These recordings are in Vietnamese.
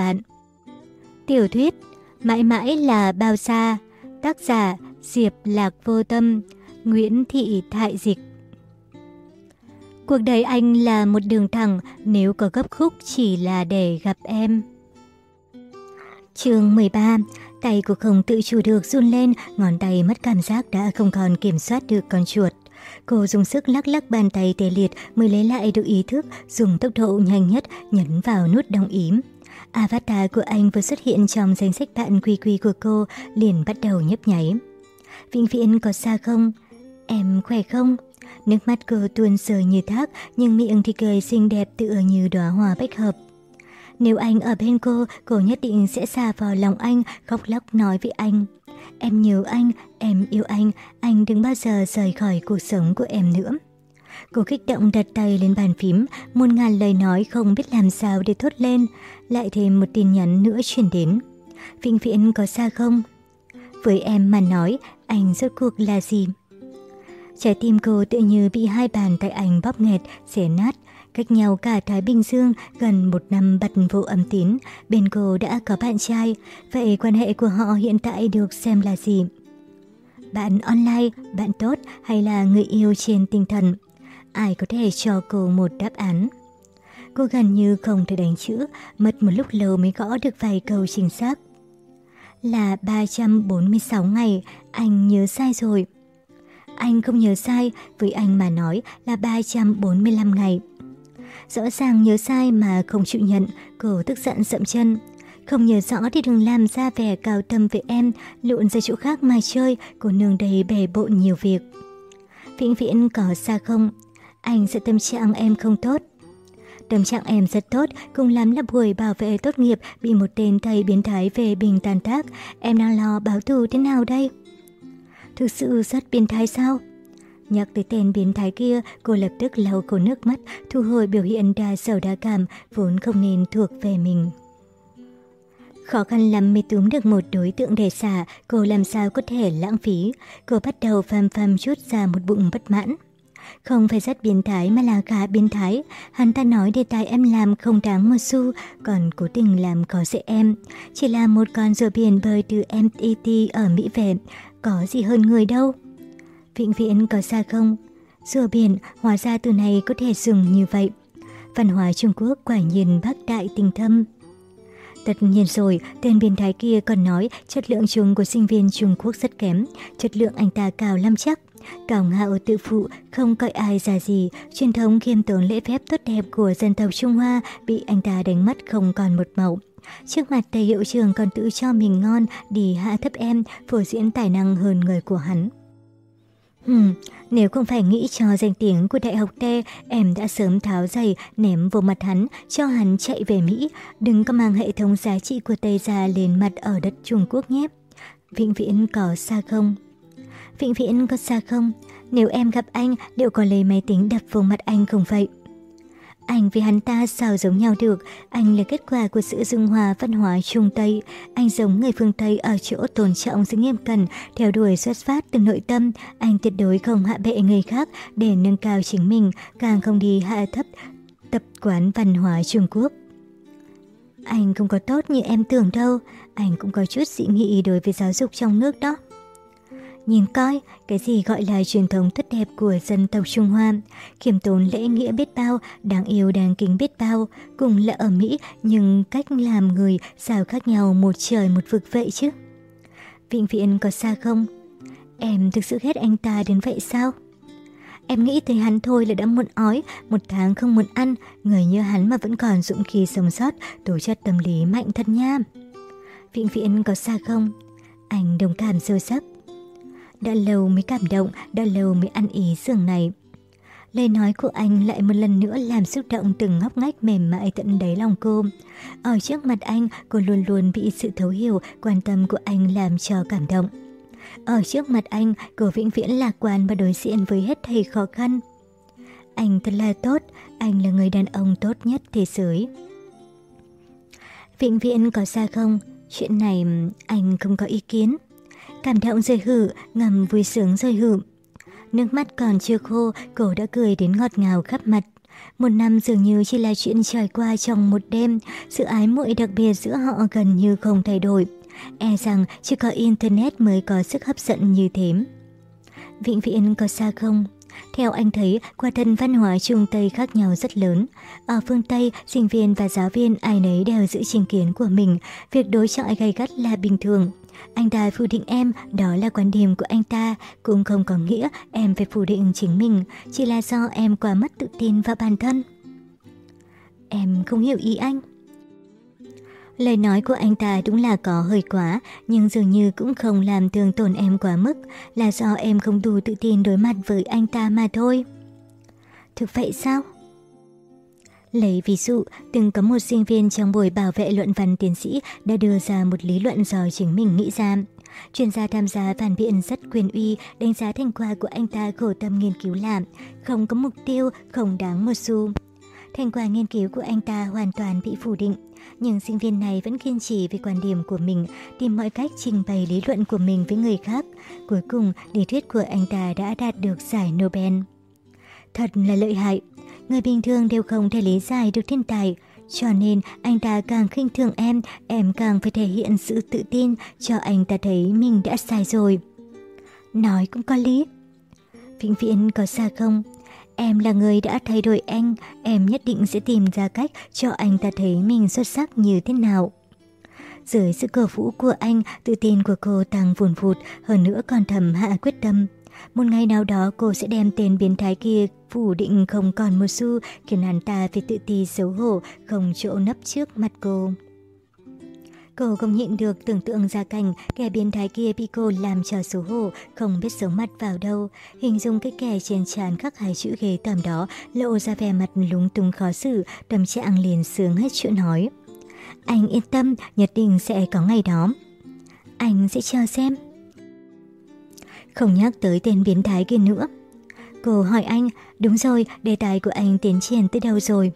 bạn. Tiểu thuyết Mãi mãi là bao xa Tác giả Diệp Lạc Vô Tâm Nguyễn Thị Thại Dịch Cuộc đời anh là một đường thẳng nếu có gấp khúc chỉ là để gặp em. chương 13 Tay của không tự chủ được run lên, ngón tay mất cảm giác đã không còn kiểm soát được con chuột. Cô dùng sức lắc lắc bàn tay tê liệt mới lấy lại được ý thức, dùng tốc độ nhanh nhất nhấn vào nút đồng ím Avatar của anh vừa xuất hiện trong danh sách bạn quy quy của cô, liền bắt đầu nhấp nháy. Vĩnh viễn có xa không? Em khỏe không? Nước mắt cô tuôn rơi như thác, nhưng miệng thì cười xinh đẹp tựa như đóa hoa bách hợp. Nếu anh ở bên cô, cô nhất định sẽ xa vào lòng anh, khóc lóc nói với anh. Em nhớ anh, em yêu anh, anh đừng bao giờ rời khỏi cuộc sống của em nữa. Cô kích động đặt tay lên bàn phím, muôn ngàn lời nói không biết làm sao để thốt lên. Lại thêm một tin nhắn nữa truyền đến. Vĩnh viễn có xa không? Với em mà nói, anh rốt cuộc là gì? Trái tim cô tự như bị hai bàn tay anh bóp nghẹt, xé nát. Cách nhau cả Thái Bình Dương gần một năm bật vô âm tín, bên cô đã có bạn trai. Vậy quan hệ của họ hiện tại được xem là gì? Bạn online, bạn tốt hay là người yêu trên tinh thần? Ai có thể cho cô một đáp án? Cô gần như không thể đánh chữ, mất một lúc lâu mới gõ được vài câu chính xác. Là 346 ngày, anh nhớ sai rồi. Anh không nhớ sai, với anh mà nói là 345 ngày. Rõ ràng nhớ sai mà không chịu nhận, cô tức giận dậm chân. Không nhớ rõ thì đừng làm ra vẻ cao tâm với em, lộn ra chỗ khác mà chơi, cô nương đầy bề bộn nhiều việc. Vĩnh viễn có xa không? Anh sẽ tâm trạng em không tốt. Tâm trạng em rất tốt, cùng lắm là buổi bảo vệ tốt nghiệp bị một tên thầy biến thái về bình tàn tác. Em đang lo báo thù thế nào đây? Thực sự rất biến thái sao? Nhắc tới tên biến thái kia, cô lập tức lau khô nước mắt, thu hồi biểu hiện đa sầu đa cảm, vốn không nên thuộc về mình. Khó khăn lắm mới túm được một đối tượng để xả, cô làm sao có thể lãng phí. Cô bắt đầu phàm phàm chút ra một bụng bất mãn. Không phải rất biến thái mà là khá biến thái. Hắn ta nói đề tài em làm không đáng một xu, còn cố tình làm có dễ em. Chỉ là một con rùa biển bơi từ MIT ở Mỹ về, có gì hơn người đâu. Vĩnh viễn có xa không? Rùa biển hóa ra từ này có thể dùng như vậy. Văn hóa Trung Quốc quả nhiên bác đại tình thâm. Tất nhiên rồi, tên biến thái kia còn nói chất lượng chung của sinh viên Trung Quốc rất kém, chất lượng anh ta cao lắm chắc. Cao ngạo tự phụ, không coi ai ra gì, truyền thống khiêm tốn lễ phép tốt đẹp của dân tộc Trung Hoa bị anh ta đánh mất không còn một mẫu Trước mặt thầy hiệu trường còn tự cho mình ngon đi hạ thấp em, phổ diễn tài năng hơn người của hắn. Hừm, nếu không phải nghĩ cho danh tiếng của Đại học T, em đã sớm tháo giày ném vào mặt hắn, cho hắn chạy về Mỹ. Đừng có mang hệ thống giá trị của Tây ra lên mặt ở đất Trung Quốc nhé. Vĩnh viễn có xa không? Vĩnh viễn có xa không? Nếu em gặp anh, liệu có lấy máy tính đập vào mặt anh không vậy? Anh với hắn ta sao giống nhau được, anh là kết quả của sự dung hòa văn hóa Trung Tây. Anh giống người phương Tây ở chỗ tôn trọng sự nghiêm cẩn, theo đuổi xuất phát từ nội tâm. Anh tuyệt đối không hạ bệ người khác để nâng cao chính mình, càng không đi hạ thấp tập quán văn hóa Trung Quốc. Anh không có tốt như em tưởng đâu, anh cũng có chút dị nghị đối với giáo dục trong nước đó. Nhìn coi, cái gì gọi là truyền thống tốt đẹp của dân tộc Trung Hoa, khiêm tốn lễ nghĩa biết bao, đáng yêu đáng kính biết bao, cùng là ở Mỹ nhưng cách làm người sao khác nhau một trời một vực vậy chứ. vịnh viện có xa không? Em thực sự ghét anh ta đến vậy sao? Em nghĩ tới hắn thôi là đã muộn ói, một tháng không muốn ăn, người như hắn mà vẫn còn dũng khí sống sót, tố chất tâm lý mạnh thật nha. vịnh viện có xa không? Anh đồng cảm sâu sắc. Đã lâu mới cảm động, đã lâu mới ăn ý giường này. Lời nói của anh lại một lần nữa làm xúc động từng ngóc ngách mềm mại tận đáy lòng cô. Ở trước mặt anh, cô luôn luôn bị sự thấu hiểu, quan tâm của anh làm cho cảm động. Ở trước mặt anh, cô vĩnh viễn lạc quan và đối diện với hết thầy khó khăn. Anh thật là tốt, anh là người đàn ông tốt nhất thế giới. Vĩnh viễn có xa không? Chuyện này anh không có ý kiến. Cảm động rơi hử, ngầm vui sướng rơi hử. Nước mắt còn chưa khô, cô đã cười đến ngọt ngào khắp mặt. Một năm dường như chỉ là chuyện trải qua trong một đêm, sự ái muội đặc biệt giữa họ gần như không thay đổi. E rằng chỉ có Internet mới có sức hấp dẫn như thế. Vĩnh viễn có xa không? Theo anh thấy, quả thân văn hóa Trung Tây khác nhau rất lớn. Ở phương Tây, sinh viên và giáo viên ai nấy đều giữ chính kiến của mình, việc đối chọi gay gắt là bình thường. Anh ta phủ định em, đó là quan điểm của anh ta, cũng không có nghĩa em phải phủ định chính mình, chỉ là do em quá mất tự tin vào bản thân. Em không hiểu ý anh. Lời nói của anh ta đúng là có hơi quá, nhưng dường như cũng không làm thương tổn em quá mức, là do em không đủ tự tin đối mặt với anh ta mà thôi. Thực vậy sao? Lấy ví dụ, từng có một sinh viên trong buổi bảo vệ luận văn tiến sĩ đã đưa ra một lý luận do chính mình nghĩ ra. Chuyên gia tham gia phản biện rất quyền uy, đánh giá thành quả của anh ta khổ tâm nghiên cứu làm, không có mục tiêu, không đáng một xu. Thành quả nghiên cứu của anh ta hoàn toàn bị phủ định, nhưng sinh viên này vẫn kiên trì với quan điểm của mình, tìm mọi cách trình bày lý luận của mình với người khác. Cuối cùng, lý thuyết của anh ta đã đạt được giải Nobel. Thật là lợi hại, người bình thường đều không thể lý giải được thiên tài, cho nên anh ta càng khinh thường em, em càng phải thể hiện sự tự tin cho anh ta thấy mình đã sai rồi. Nói cũng có lý. Vĩnh viễn có xa không? Em là người đã thay đổi anh, em nhất định sẽ tìm ra cách cho anh ta thấy mình xuất sắc như thế nào. Dưới sự cổ vũ của anh, tự tin của cô tăng vùn vụt, hơn nữa còn thầm hạ quyết tâm. Một ngày nào đó cô sẽ đem tên biến thái kia phủ định không còn một xu, khiến hắn ta phải tự ti xấu hổ, không chỗ nấp trước mặt cô. Cô không nhịn được tưởng tượng ra cảnh kẻ biến thái kia bị cô làm cho xấu hổ, không biết giấu mặt vào đâu. Hình dung cái kẻ trên trán khắc hai chữ ghê tầm đó lộ ra vẻ mặt lúng túng khó xử, tâm trạng liền sướng hết chuyện nói. Anh yên tâm, nhất định sẽ có ngày đó. Anh sẽ chờ xem. Không nhắc tới tên biến thái kia nữa. Cô hỏi anh, đúng rồi, đề tài của anh tiến triển tới đâu rồi?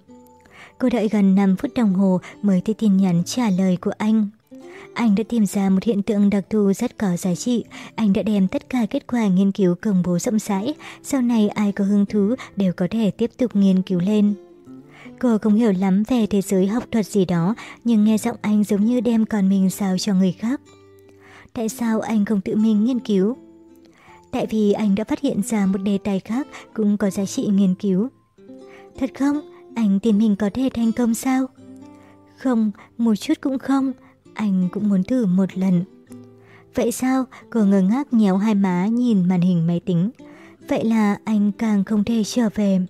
Cô đợi gần 5 phút đồng hồ mới thấy tin nhắn trả lời của anh. Anh đã tìm ra một hiện tượng đặc thù rất có giá trị. Anh đã đem tất cả kết quả nghiên cứu công bố rộng rãi. Sau này ai có hứng thú đều có thể tiếp tục nghiên cứu lên. Cô không hiểu lắm về thế giới học thuật gì đó, nhưng nghe giọng anh giống như đem con mình sao cho người khác. Tại sao anh không tự mình nghiên cứu? Tại vì anh đã phát hiện ra một đề tài khác cũng có giá trị nghiên cứu. Thật không? Anh tin mình có thể thành công sao? Không, một chút cũng không. Anh cũng muốn thử một lần. Vậy sao? Cô ngơ ngác nhéo hai má nhìn màn hình máy tính. Vậy là anh càng không thể trở về.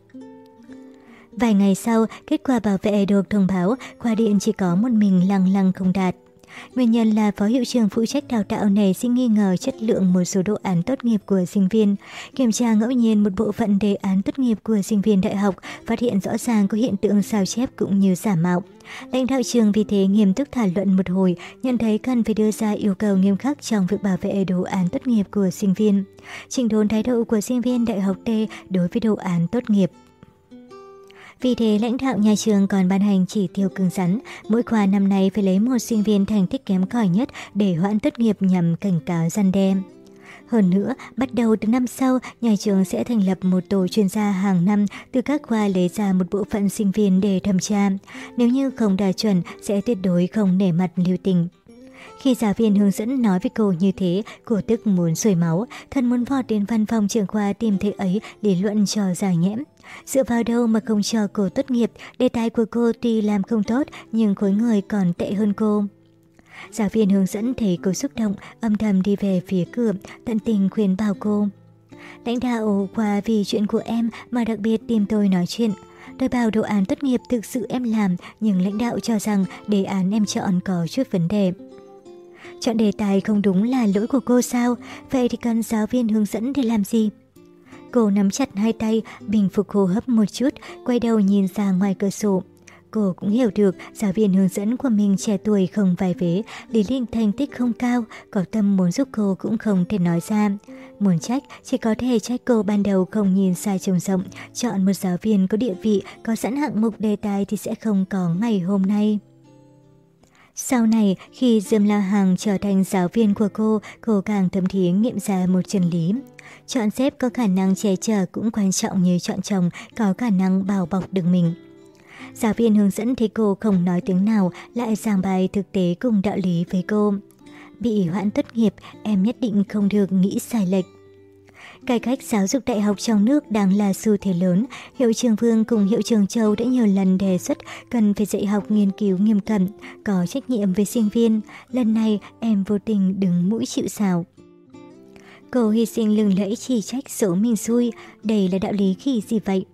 Vài ngày sau, kết quả bảo vệ được thông báo, khoa điện chỉ có một mình lăng lăng không đạt. Nguyên nhân là phó hiệu trưởng phụ trách đào tạo này sinh nghi ngờ chất lượng một số đồ án tốt nghiệp của sinh viên. Kiểm tra ngẫu nhiên một bộ phận đề án tốt nghiệp của sinh viên đại học, phát hiện rõ ràng có hiện tượng sao chép cũng như giả mạo. Lãnh đạo trường vì thế nghiêm túc thảo luận một hồi, nhận thấy cần phải đưa ra yêu cầu nghiêm khắc trong việc bảo vệ đồ án tốt nghiệp của sinh viên. Trình đốn thái độ của sinh viên đại học T đối với đồ án tốt nghiệp. Vì thế lãnh đạo nhà trường còn ban hành chỉ tiêu cứng rắn, mỗi khoa năm nay phải lấy một sinh viên thành tích kém cỏi nhất để hoãn tốt nghiệp nhằm cảnh cáo gian đe. Hơn nữa, bắt đầu từ năm sau, nhà trường sẽ thành lập một tổ chuyên gia hàng năm từ các khoa lấy ra một bộ phận sinh viên để thẩm tra. Nếu như không đạt chuẩn, sẽ tuyệt đối không nể mặt lưu tình. Khi giáo viên hướng dẫn nói với cô như thế, cô tức muốn sôi máu, thân muốn vọt đến văn phòng trường khoa tìm thấy ấy để luận cho giải nhẽm. Dựa vào đâu mà không cho cô tốt nghiệp, đề tài của cô tuy làm không tốt nhưng khối người còn tệ hơn cô. Giáo viên hướng dẫn thấy cô xúc động, âm thầm đi về phía cửa, tận tình khuyên bảo cô. Lãnh đạo qua vì chuyện của em mà đặc biệt tìm tôi nói chuyện. Tôi bảo đồ án tốt nghiệp thực sự em làm, nhưng lãnh đạo cho rằng đề án em chọn có chút vấn đề. Chọn đề tài không đúng là lỗi của cô sao? Vậy thì cần giáo viên hướng dẫn để làm gì? Cô nắm chặt hai tay, bình phục hô hấp một chút, quay đầu nhìn ra ngoài cửa sổ. Cô cũng hiểu được giáo viên hướng dẫn của mình trẻ tuổi không vài vế, Lý Linh thành tích không cao, có tâm muốn giúp cô cũng không thể nói ra. Muốn trách, chỉ có thể trách cô ban đầu không nhìn xa trông rộng, chọn một giáo viên có địa vị, có sẵn hạng mục đề tài thì sẽ không có ngày hôm nay. Sau này, khi Dương La Hằng trở thành giáo viên của cô, cô càng thấm thí nghiệm ra một chân lý. Chọn xếp có khả năng che chở cũng quan trọng như chọn chồng có khả năng bảo bọc được mình. Giáo viên hướng dẫn thấy cô không nói tiếng nào lại giảng bài thực tế cùng đạo lý với cô. Bị hoãn tốt nghiệp, em nhất định không được nghĩ sai lệch. Cải cách giáo dục đại học trong nước đang là xu thế lớn. Hiệu trường Vương cùng Hiệu trường Châu đã nhiều lần đề xuất cần phải dạy học nghiên cứu nghiêm cẩn, có trách nhiệm với sinh viên. Lần này em vô tình đứng mũi chịu sào. Cô hy sinh lừng lẫy chỉ trách số mình xui, đây là đạo lý khi gì vậy?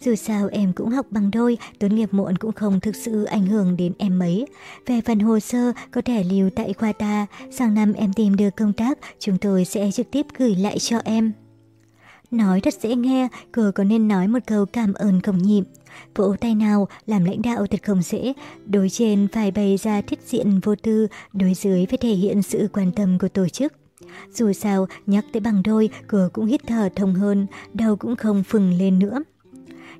Dù sao em cũng học bằng đôi, tốt nghiệp muộn cũng không thực sự ảnh hưởng đến em mấy. Về phần hồ sơ có thể lưu tại khoa ta, sang năm em tìm được công tác, chúng tôi sẽ trực tiếp gửi lại cho em. Nói rất dễ nghe, cô có nên nói một câu cảm ơn không nhịp. Vỗ tay nào, làm lãnh đạo thật không dễ. Đối trên phải bày ra thiết diện vô tư, đối dưới phải thể hiện sự quan tâm của tổ chức. Dù sao, nhắc tới bằng đôi, cô cũng hít thở thông hơn, đầu cũng không phừng lên nữa.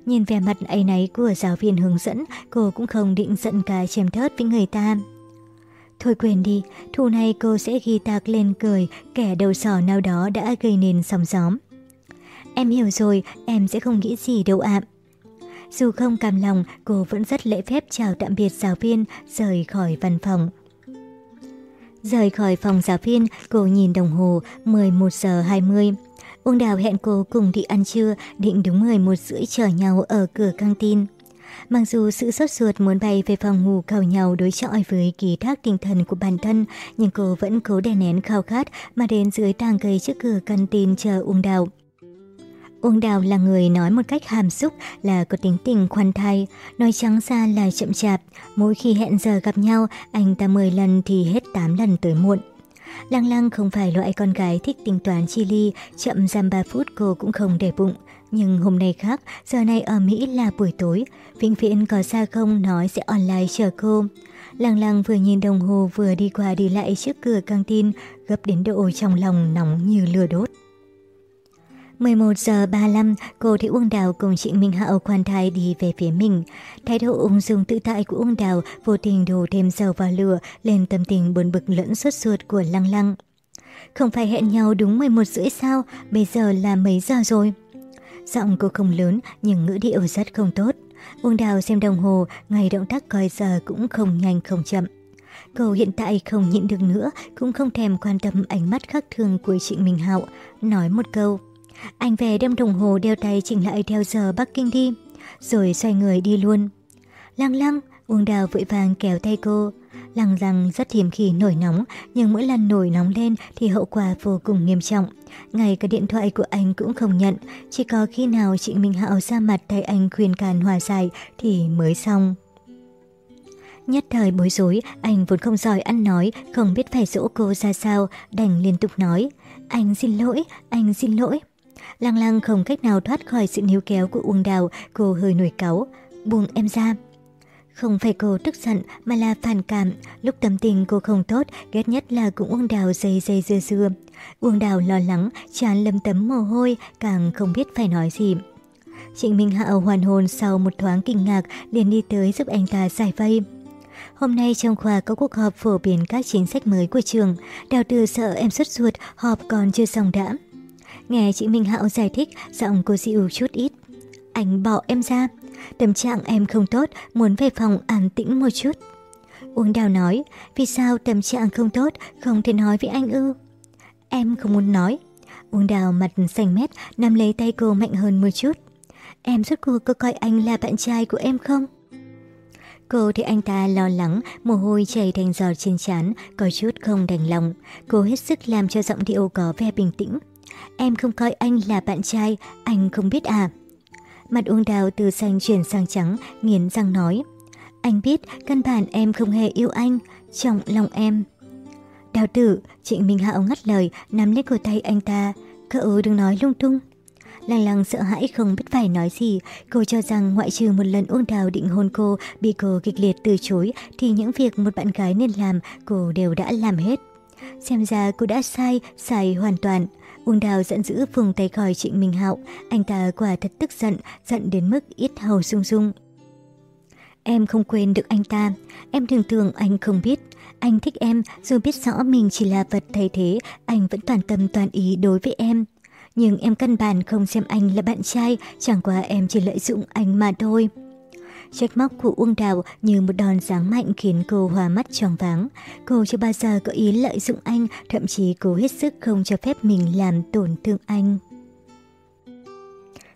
Nhìn vẻ mặt ấy náy của giáo viên hướng dẫn, cô cũng không định giận cả chém thớt với người ta. Thôi quên đi, thu này cô sẽ ghi tạc lên cười kẻ đầu sỏ nào đó đã gây nên sóng gióm. Em hiểu rồi, em sẽ không nghĩ gì đâu ạ. Dù không cam lòng, cô vẫn rất lễ phép chào tạm biệt giáo viên, rời khỏi văn phòng. Rời khỏi phòng giáo viên, cô nhìn đồng hồ 11 giờ 20. Uông Đào hẹn cô cùng đi ăn trưa, định đúng 11 rưỡi chờ nhau ở cửa căng tin. Mặc dù sự sốt ruột muốn bay về phòng ngủ cầu nhau đối chọi với kỳ thác tinh thần của bản thân, nhưng cô vẫn cố đè nén khao khát mà đến dưới tàng cây trước cửa căng tin chờ Uông Đào. Uông Đào là người nói một cách hàm xúc là có tính tình khoan thai, nói trắng ra là chậm chạp, mỗi khi hẹn giờ gặp nhau, anh ta 10 lần thì hết 8 lần tới muộn. Lăng lăng không phải loại con gái thích tính toán chi ly, chậm giam 3 phút cô cũng không để bụng. Nhưng hôm nay khác, giờ này ở Mỹ là buổi tối, Vĩnh Viễn có xa không nói sẽ online chờ cô. Lăng lăng vừa nhìn đồng hồ vừa đi qua đi lại trước cửa căng tin, gấp đến độ trong lòng nóng như lửa đốt. 11 giờ 35, cô thấy Uông Đào cùng Trịnh Minh Hạo khoan thai đi về phía mình. Thái độ ung dung tự tại của Uông Đào vô tình đổ thêm dầu vào lửa lên tâm tình buồn bực lẫn sốt ruột của Lăng Lăng. Không phải hẹn nhau đúng 11 rưỡi sao, bây giờ là mấy giờ rồi? Giọng cô không lớn nhưng ngữ điệu rất không tốt. Uông Đào xem đồng hồ, ngày động tác coi giờ cũng không nhanh không chậm. Cô hiện tại không nhịn được nữa, cũng không thèm quan tâm ánh mắt khắc thường của Trịnh Minh Hạo, nói một câu. Anh về đem đồng hồ đeo tay chỉnh lại theo giờ Bắc Kinh đi, rồi xoay người đi luôn. Lăng lăng, Uông Đào vội vàng kéo tay cô. Lăng lăng rất hiếm khi nổi nóng, nhưng mỗi lần nổi nóng lên thì hậu quả vô cùng nghiêm trọng. Ngay cả điện thoại của anh cũng không nhận, chỉ có khi nào chị Minh Hạo ra mặt thay anh khuyên can hòa giải thì mới xong. Nhất thời bối rối, anh vốn không giỏi ăn nói, không biết phải dỗ cô ra sao, đành liên tục nói. Anh xin lỗi, anh xin lỗi. Lăng lăng không cách nào thoát khỏi sự níu kéo của Uông Đào, cô hơi nổi cáu. Buông em ra. Không phải cô tức giận mà là phản cảm, lúc tâm tình cô không tốt, ghét nhất là cũng Uông Đào dây dây dưa dưa. Uông Đào lo lắng, tràn lâm tấm mồ hôi, càng không biết phải nói gì. Trịnh Minh Hạo hoàn hồn sau một thoáng kinh ngạc liền đi tới giúp anh ta giải vây. Hôm nay trong khoa có cuộc họp phổ biến các chính sách mới của trường. Đào từ sợ em xuất ruột, họp còn chưa xong đã. Nghe chị Minh Hạo giải thích, giọng cô dịu chút ít. Anh bỏ em ra. Tâm trạng em không tốt, muốn về phòng an tĩnh một chút. Uông Đào nói, vì sao tâm trạng không tốt, không thể nói với anh ư? Em không muốn nói. Uông Đào mặt xanh mét, nắm lấy tay cô mạnh hơn một chút. Em rốt cuộc có coi anh là bạn trai của em không? Cô thấy anh ta lo lắng, mồ hôi chảy thành giọt trên trán, có chút không đành lòng. Cô hết sức làm cho giọng điệu có vẻ bình tĩnh. Em không coi anh là bạn trai, anh không biết à? Mặt uông đào từ xanh chuyển sang trắng, nghiến răng nói. Anh biết căn bản em không hề yêu anh, trong lòng em. Đào tử, Trịnh Minh Hạo ngắt lời, nắm lấy cổ tay anh ta. Cậu đừng nói lung tung. Lăng lăng sợ hãi không biết phải nói gì, cô cho rằng ngoại trừ một lần Uông Đào định hôn cô, bị cô kịch liệt từ chối, thì những việc một bạn gái nên làm, cô đều đã làm hết. Xem ra cô đã sai, sai hoàn toàn. Uông Đào giận dữ vùng tay khỏi Trịnh Minh Hạo, anh ta quả thật tức giận, giận đến mức ít hầu rung rung. Em không quên được anh ta. Em thường tưởng anh không biết. Anh thích em, dù biết rõ mình chỉ là vật thay thế, anh vẫn toàn tâm toàn ý đối với em. Nhưng em căn bản không xem anh là bạn trai, chẳng qua em chỉ lợi dụng anh mà thôi. Trách móc của Uông Đào như một đòn giáng mạnh khiến cô hòa mắt tròn váng. Cô chưa bao giờ có ý lợi dụng anh, thậm chí cố hết sức không cho phép mình làm tổn thương anh.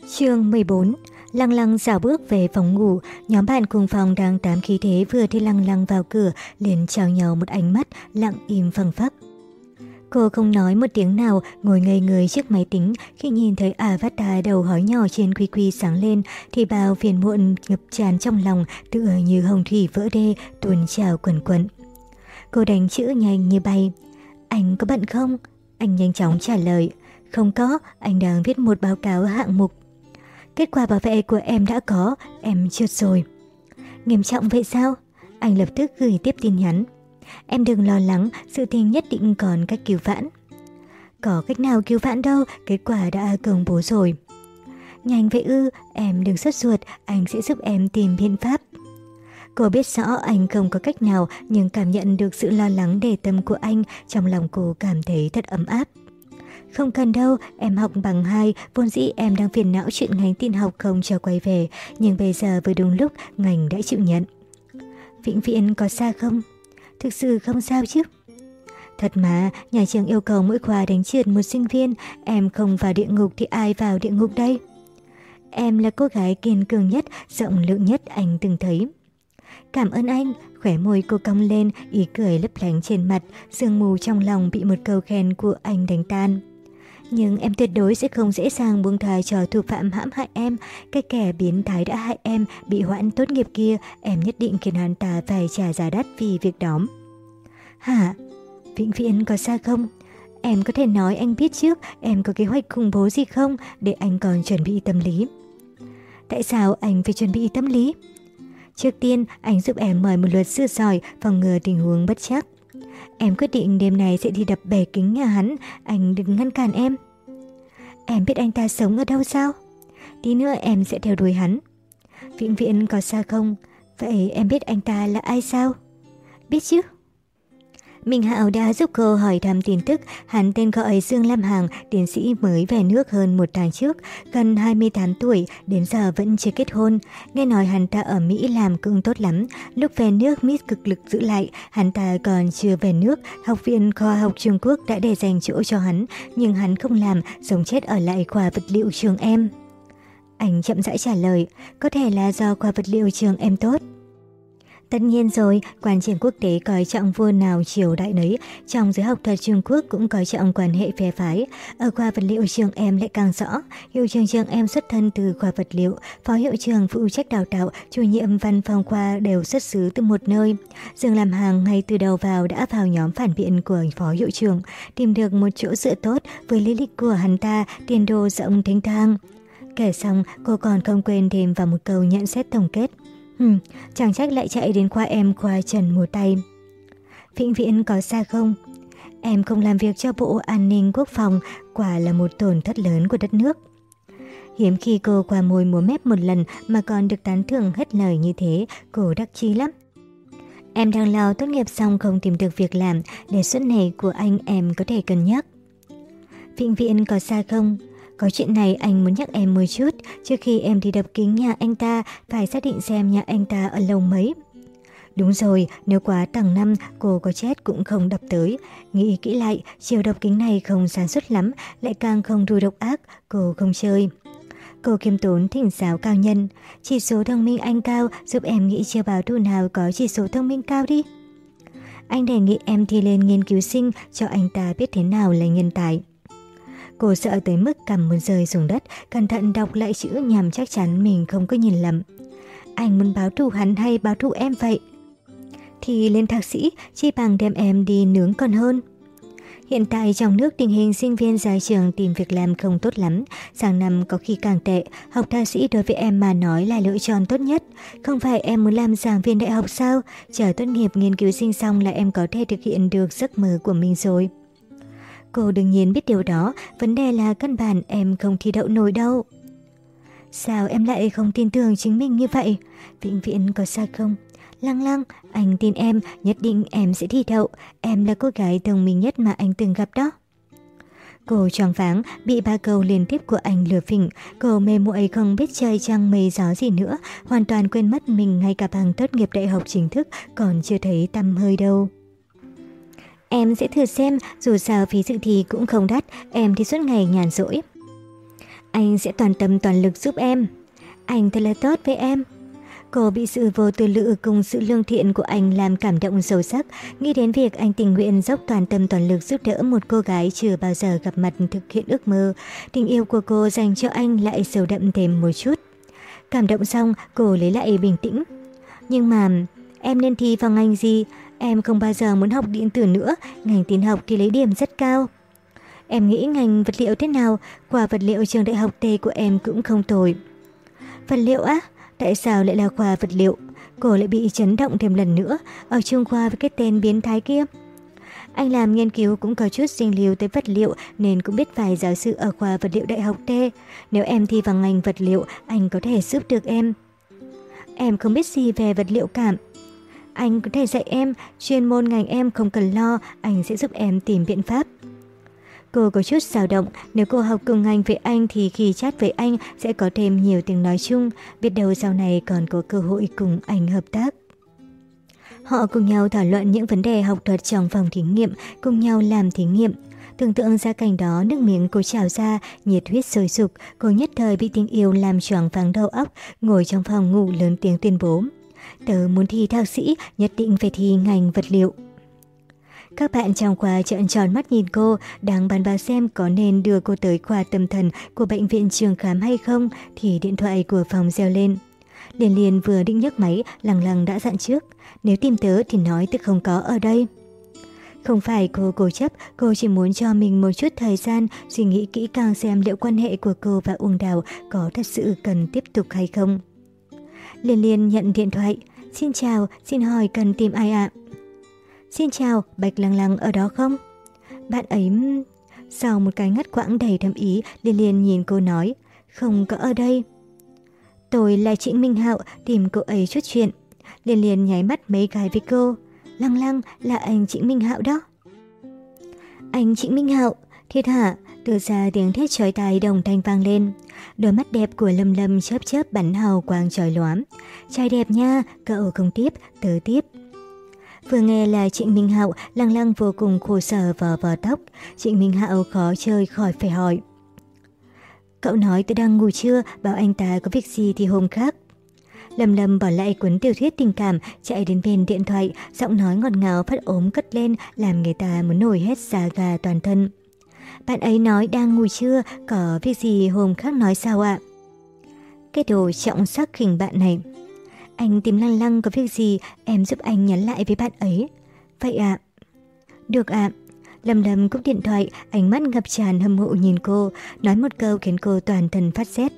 chương 14 Lăng lăng dạo bước về phòng ngủ, nhóm bạn cùng phòng đang tám khí thế vừa thấy lăng lăng vào cửa, liền chào nhau một ánh mắt, lặng im phẳng phắc. Cô không nói một tiếng nào, ngồi ngây người trước máy tính, khi nhìn thấy avatar đầu hói nhỏ trên quy quy sáng lên, thì bao phiền muộn ngập tràn trong lòng, tựa như hồng thủy vỡ đê, tuôn trào quần quận. Cô đánh chữ nhanh như bay. Anh có bận không? Anh nhanh chóng trả lời. Không có, anh đang viết một báo cáo hạng mục. Kết quả bảo vệ của em đã có, em trượt rồi. Nghiêm trọng vậy sao? Anh lập tức gửi tiếp tin nhắn. Em đừng lo lắng, sự tình nhất định còn cách cứu vãn. Có cách nào cứu vãn đâu, kết quả đã công bố rồi. Nhanh vậy ư, em đừng sốt ruột, anh sẽ giúp em tìm biện pháp. Cô biết rõ anh không có cách nào nhưng cảm nhận được sự lo lắng đề tâm của anh, trong lòng cô cảm thấy thật ấm áp. Không cần đâu, em học bằng hai, vốn dĩ em đang phiền não chuyện ngành tin học không cho quay về, nhưng bây giờ vừa đúng lúc ngành đã chịu nhận. Vĩnh viễn có xa không? Thực sự không sao chứ? Thật mà, nhà trường yêu cầu mỗi khóa đánh trượt một sinh viên, em không vào địa ngục thì ai vào địa ngục đây? Em là cô gái kiên cường nhất, rộng lượng nhất anh từng thấy. Cảm ơn anh, khỏe môi cô cong lên, ý cười lấp lánh trên mặt, sương mù trong lòng bị một câu khen của anh đánh tan. Nhưng em tuyệt đối sẽ không dễ dàng buông tha cho thủ phạm hãm hại em. Cái kẻ biến thái đã hại em, bị hoãn tốt nghiệp kia, em nhất định khiến hắn ta phải trả giá đắt vì việc đó. Hả? Vĩnh viễn có xa không? Em có thể nói anh biết trước em có kế hoạch khủng bố gì không để anh còn chuẩn bị tâm lý. Tại sao anh phải chuẩn bị tâm lý? Trước tiên, anh giúp em mời một luật sư giỏi phòng ngừa tình huống bất chắc. Em quyết định đêm nay sẽ đi đập bể kính nhà hắn, anh đừng ngăn cản em. Em biết anh ta sống ở đâu sao? Tí nữa em sẽ theo đuổi hắn. Vĩnh viễn có xa không? Vậy em biết anh ta là ai sao? Biết chứ? Minh Hạo đã giúp cô hỏi thăm tin tức, hắn tên gọi Dương Lam Hằng, tiến sĩ mới về nước hơn một tháng trước, gần 28 tuổi, đến giờ vẫn chưa kết hôn. Nghe nói hắn ta ở Mỹ làm cũng tốt lắm, lúc về nước Miss cực lực giữ lại, hắn ta còn chưa về nước, học viện khoa học Trung Quốc đã để dành chỗ cho hắn, nhưng hắn không làm, sống chết ở lại khoa vật liệu trường em. Anh chậm rãi trả lời, có thể là do khoa vật liệu trường em tốt. Tất nhiên rồi, quan triển quốc tế coi trọng vua nào triều đại nấy, trong giới học thuật Trung Quốc cũng coi trọng quan hệ phe phái. Ở khoa vật liệu trường em lại càng rõ, hiệu trường trường em xuất thân từ khoa vật liệu, phó hiệu trường phụ trách đào tạo, chủ nhiệm văn phòng khoa đều xuất xứ từ một nơi. Dương làm hàng ngay từ đầu vào đã vào nhóm phản biện của phó hiệu trường, tìm được một chỗ dựa tốt với lý lịch của hắn ta, tiền đồ rộng thênh thang. Kể xong, cô còn không quên thêm vào một câu nhận xét tổng kết. Ừ, chẳng trách lại chạy đến qua em qua trần một tay. Vĩnh viễn có xa không? Em không làm việc cho Bộ An ninh Quốc phòng, quả là một tổn thất lớn của đất nước. Hiếm khi cô qua môi múa mép một lần mà còn được tán thưởng hết lời như thế, cô đắc chí lắm. Em đang lo tốt nghiệp xong không tìm được việc làm, đề xuất này của anh em có thể cân nhắc. Vĩnh viễn có xa không? Có chuyện này anh muốn nhắc em một chút, trước khi em đi đập kính nhà anh ta, phải xác định xem nhà anh ta ở lầu mấy. Đúng rồi, nếu quá tầng 5, cô có chết cũng không đập tới. Nghĩ kỹ lại, chiều đập kính này không sản xuất lắm, lại càng không đùi độc ác, cô không chơi. Cô kiêm tốn thỉnh giáo cao nhân. Chỉ số thông minh anh cao giúp em nghĩ chưa báo thủ nào có chỉ số thông minh cao đi. Anh đề nghị em thi lên nghiên cứu sinh cho anh ta biết thế nào là nhân tài. Cô sợ tới mức cầm muốn rơi xuống đất, cẩn thận đọc lại chữ nhằm chắc chắn mình không có nhìn lầm. Anh muốn báo thù hắn hay báo thù em vậy? Thì lên thạc sĩ, chi bằng đem em đi nướng còn hơn. Hiện tại trong nước tình hình sinh viên ra trường tìm việc làm không tốt lắm, sang năm có khi càng tệ, học thạc sĩ đối với em mà nói là lựa chọn tốt nhất. Không phải em muốn làm giảng viên đại học sao? Chờ tốt nghiệp nghiên cứu sinh xong là em có thể thực hiện được giấc mơ của mình rồi. Cô đương nhiên biết điều đó, vấn đề là căn bản em không thi đậu nổi đâu. Sao em lại không tin tưởng chính mình như vậy? Vĩnh viễn có sai không? Lăng lăng, anh tin em, nhất định em sẽ thi đậu. Em là cô gái thông minh nhất mà anh từng gặp đó. Cô choáng váng, bị ba câu liên tiếp của anh lừa phỉnh. Cô mê muội không biết chơi trăng mây gió gì nữa, hoàn toàn quên mất mình ngay cả bằng tốt nghiệp đại học chính thức còn chưa thấy tăm hơi đâu. Em sẽ thử xem, dù sao phí dự thi cũng không đắt, em thì suốt ngày nhàn rỗi. Anh sẽ toàn tâm toàn lực giúp em. Anh thật là tốt với em. Cô bị sự vô tư lự cùng sự lương thiện của anh làm cảm động sâu sắc, nghĩ đến việc anh tình nguyện dốc toàn tâm toàn lực giúp đỡ một cô gái chưa bao giờ gặp mặt thực hiện ước mơ. Tình yêu của cô dành cho anh lại sâu đậm thêm một chút. Cảm động xong, cô lấy lại bình tĩnh. Nhưng mà, em nên thi vào ngành gì? Em không bao giờ muốn học điện tử nữa, ngành tin học thì lấy điểm rất cao. Em nghĩ ngành vật liệu thế nào? Quả vật liệu trường đại học T của em cũng không tồi. Vật liệu á? Tại sao lại là khoa vật liệu? Cô lại bị chấn động thêm lần nữa ở trung khoa với cái tên biến thái kia. Anh làm nghiên cứu cũng có chút sinh lưu tới vật liệu nên cũng biết vài giáo sư ở khoa vật liệu đại học T. Nếu em thi vào ngành vật liệu, anh có thể giúp được em. Em không biết gì về vật liệu cảm. Anh có thể dạy em, chuyên môn ngành em không cần lo, anh sẽ giúp em tìm biện pháp. Cô có chút dao động, nếu cô học cùng ngành với anh thì khi chat với anh sẽ có thêm nhiều tiếng nói chung, biết đâu sau này còn có cơ hội cùng anh hợp tác. Họ cùng nhau thảo luận những vấn đề học thuật trong phòng thí nghiệm, cùng nhau làm thí nghiệm. Tưởng tượng ra cảnh đó, nước miếng cô trào ra, nhiệt huyết sôi sục, cô nhất thời bị tình yêu làm choáng váng đầu óc, ngồi trong phòng ngủ lớn tiếng tuyên bố. Tớ muốn thi thạc sĩ, nhất định phải thi ngành vật liệu. Các bạn trong khoa trợn tròn mắt nhìn cô, đang bàn bạc xem có nên đưa cô tới khoa tâm thần của bệnh viện trường khám hay không, thì điện thoại của phòng reo lên. Liên Liên vừa định nhấc máy, lằng lằng đã dặn trước, nếu tìm tớ thì nói tức không có ở đây. Không phải cô cố chấp, cô chỉ muốn cho mình một chút thời gian suy nghĩ kỹ càng xem liệu quan hệ của cô và Uông Đào có thật sự cần tiếp tục hay không. Liên Liên nhận điện thoại. Xin chào, xin hỏi cần tìm ai ạ? Xin chào, Bạch Lăng Lăng ở đó không? Bạn ấy... Sau một cái ngắt quãng đầy thâm ý, Liên Liên nhìn cô nói, không có ở đây. Tôi là Trịnh Minh Hạo tìm cô ấy chút chuyện. Liên Liên nháy mắt mấy cái với cô. Lăng Lăng là anh Trịnh Minh Hạo đó. Anh Trịnh Minh Hạo, thiệt hả? Từ xa tiếng thét chói tai đồng thanh vang lên. Đôi mắt đẹp của Lâm Lâm chớp chớp bắn hào quang chói lóa. Trai đẹp nha, cậu không tiếp, tớ tiếp. Vừa nghe là Trịnh Minh Hạo lăng lăng vô cùng khổ sở vò vò tóc. Trịnh Minh Hạo khó chơi khỏi phải hỏi. Cậu nói tôi đang ngủ chưa, bảo anh ta có việc gì thì hôm khác. Lâm Lâm bỏ lại cuốn tiểu thuyết tình cảm, chạy đến bên điện thoại, giọng nói ngọt ngào phát ốm cất lên, làm người ta muốn nổi hết da gà toàn thân. Bạn ấy nói đang ngủ chưa, có việc gì hôm khác nói sao ạ? Cái đồ trọng sắc khỉnh bạn này. Anh tìm lăng lăng có việc gì, em giúp anh nhắn lại với bạn ấy. Vậy ạ. Được ạ. Lâm Lâm cúp điện thoại, ánh mắt ngập tràn hâm mộ nhìn cô, nói một câu khiến cô toàn thân phát rét.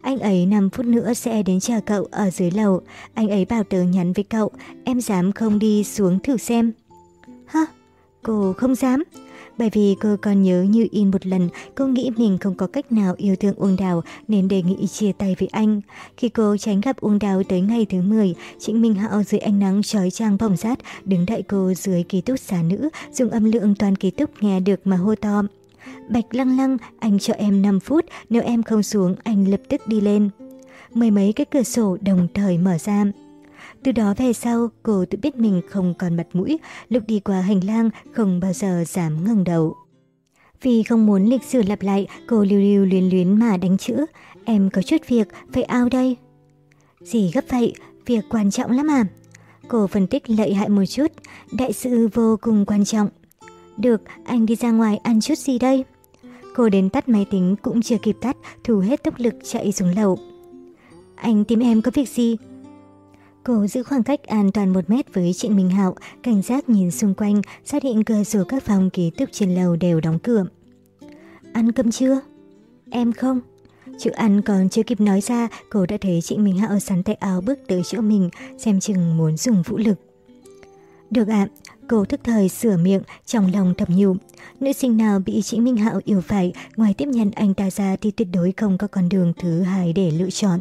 Anh ấy 5 phút nữa sẽ đến chờ cậu ở dưới lầu. Anh ấy bảo tớ nhắn với cậu, em dám không đi xuống thử xem. Hả? Cô không dám? Bởi vì cô còn nhớ như in một lần, cô nghĩ mình không có cách nào yêu thương Uông Đào nên đề nghị chia tay với anh. Khi cô tránh gặp Uông Đào tới ngày thứ 10, Trịnh Minh Hạo dưới ánh nắng trói trang bỏng rát đứng đợi cô dưới ký túc xá nữ, dùng âm lượng toàn ký túc nghe được mà hô to. Bạch lăng lăng, anh cho em 5 phút, nếu em không xuống anh lập tức đi lên. Mười mấy cái cửa sổ đồng thời mở ra. Từ đó về sau, cô tự biết mình không còn mặt mũi, lúc đi qua hành lang không bao giờ dám ngẩng đầu. Vì không muốn lịch sử lặp lại, cô lưu lưu luyến luyến mà đánh chữ. Em có chút việc, phải ao đây. Gì gấp vậy, việc quan trọng lắm à? Cô phân tích lợi hại một chút, đại sự vô cùng quan trọng. Được, anh đi ra ngoài ăn chút gì đây? Cô đến tắt máy tính cũng chưa kịp tắt, thủ hết tốc lực chạy xuống lầu. Anh tìm em có việc gì? Cô giữ khoảng cách an toàn một mét với Trịnh Minh Hạo, cảnh giác nhìn xung quanh, xác định cửa sổ các phòng ký túc trên lầu đều đóng cửa. Ăn cơm chưa? Em không. Chữ ăn còn chưa kịp nói ra, cô đã thấy Trịnh Minh Hạo sắn tay áo bước tới chỗ mình, xem chừng muốn dùng vũ lực. Được ạ, cô thức thời sửa miệng, trong lòng thầm nhủ. Nữ sinh nào bị Trịnh Minh Hạo yêu phải, ngoài tiếp nhận anh ta ra thì tuyệt đối không có con đường thứ hai để lựa chọn.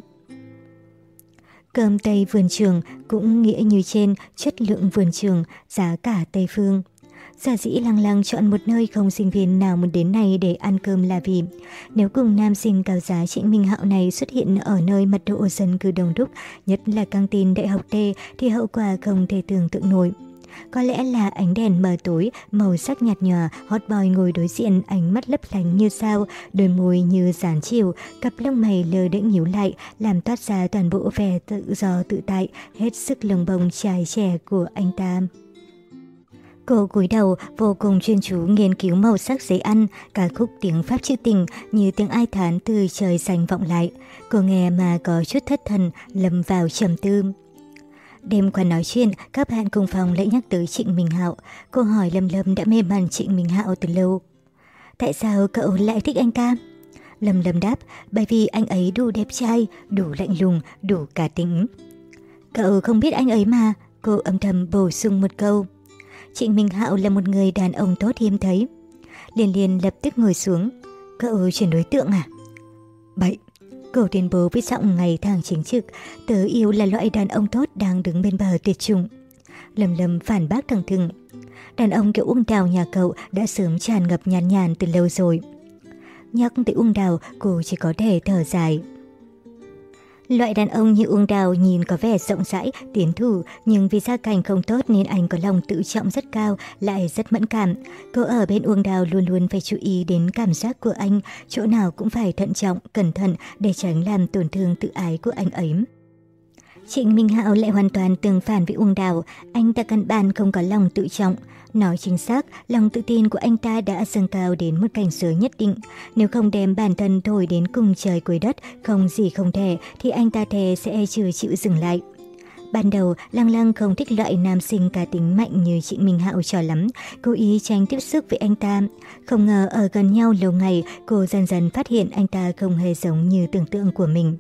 Cơm Tây vườn trường cũng nghĩa như trên, chất lượng vườn trường, giá cả Tây Phương. Giả dĩ lăng lăng chọn một nơi không sinh viên nào muốn đến này để ăn cơm là vì nếu cùng nam sinh cao giá Trịnh Minh Hạo này xuất hiện ở nơi mật độ dân cư đông đúc, nhất là căng tin đại học T thì hậu quả không thể tưởng tượng nổi. Có lẽ là ánh đèn mờ tối, màu sắc nhạt nhòa, hot boy ngồi đối diện, ánh mắt lấp lánh như sao, đôi môi như giản chiều, cặp lông mày lơ đễnh nhíu lại, làm toát ra toàn bộ vẻ tự do tự tại, hết sức lồng bồng trai trẻ của anh ta. Cô cúi đầu vô cùng chuyên chú nghiên cứu màu sắc giấy ăn, cả khúc tiếng Pháp trữ tình như tiếng ai thán từ trời xanh vọng lại. Cô nghe mà có chút thất thần, lầm vào trầm tư. Đêm qua nói chuyện, các bạn cùng phòng lại nhắc tới Trịnh Minh Hạo. Cô hỏi Lâm Lâm đã mê mẩn Trịnh Minh Hạo từ lâu. Tại sao cậu lại thích anh ta? Lâm Lâm đáp, bởi vì anh ấy đủ đẹp trai, đủ lạnh lùng, đủ cả tính. Cậu không biết anh ấy mà, cô âm thầm bổ sung một câu. Trịnh Minh Hạo là một người đàn ông tốt hiếm thấy. Liên liên lập tức ngồi xuống. Cậu chuyển đối tượng à? Bậy, cầu tuyên bố với giọng ngày tháng chính trực, tớ yêu là loại đàn ông tốt đang đứng bên bờ tuyệt chủng. Lâm Lâm phản bác thẳng thừng. Đàn ông kiểu Uông Đào nhà cậu đã sớm tràn ngập nhàn nhàn từ lâu rồi. Nhắc tới Uông Đào, cô chỉ có thể thở dài. Loại đàn ông như Uông Đào nhìn có vẻ rộng rãi, tiến thủ, nhưng vì gia cảnh không tốt nên anh có lòng tự trọng rất cao, lại rất mẫn cảm. Cô ở bên Uông Đào luôn luôn phải chú ý đến cảm giác của anh, chỗ nào cũng phải thận trọng, cẩn thận để tránh làm tổn thương tự ái của anh ấy. Trịnh Minh Hạo lại hoàn toàn tương phản với Uông Đào, anh ta căn bản không có lòng tự trọng. Nói chính xác, lòng tự tin của anh ta đã dâng cao đến một cảnh giới nhất định. Nếu không đem bản thân thổi đến cùng trời cuối đất, không gì không thể, thì anh ta thề sẽ chưa chịu dừng lại. Ban đầu, Lăng Lăng không thích loại nam sinh cá tính mạnh như chị Minh Hạo cho lắm, cố ý tránh tiếp xúc với anh ta. Không ngờ ở gần nhau lâu ngày, cô dần dần phát hiện anh ta không hề giống như tưởng tượng của mình.